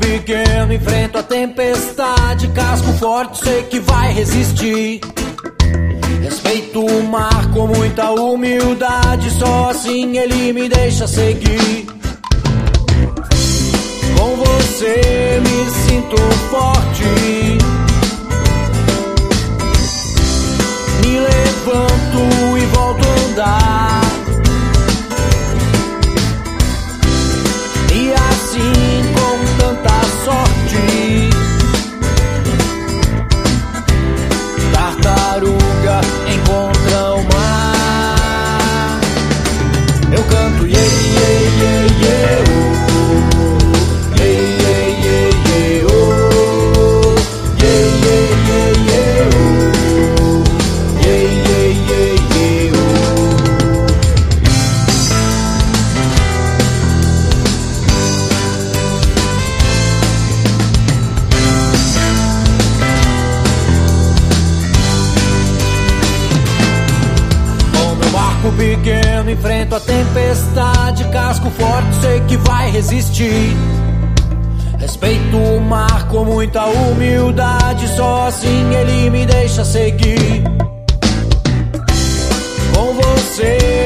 pequeno enfrento a tempestade, casco forte sei que vai resistir. Respeito o mar com muita humildade, só assim ele me deixa seguir. Com você me sinto forte. pequeno, enfrento a tempestade, casco forte, sei que vai resistir. Respeito o mar com muita humildade, só assim ele me deixa seguir. Com você.